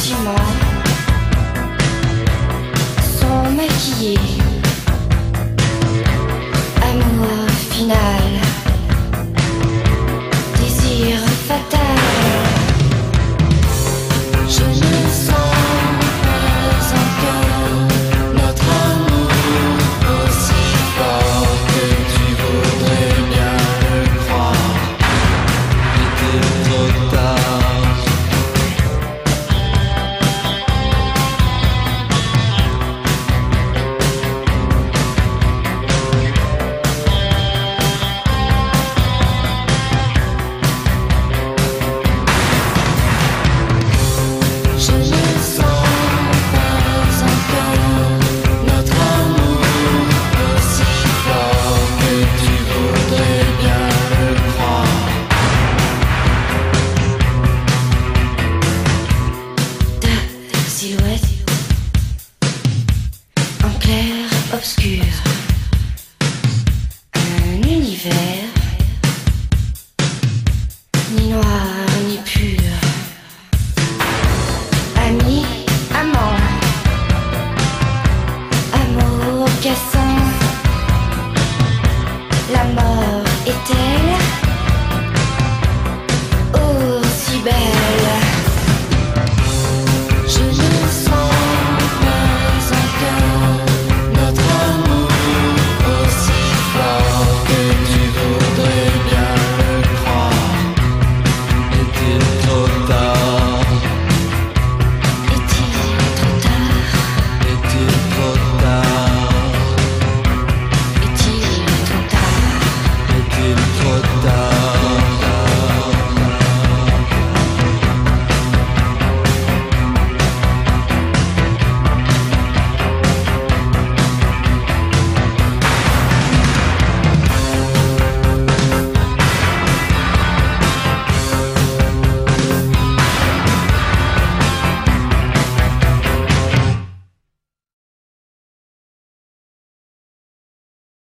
そうめき。obscur. Un univers ni noir ni pur. Ami, amant, amour, cassé.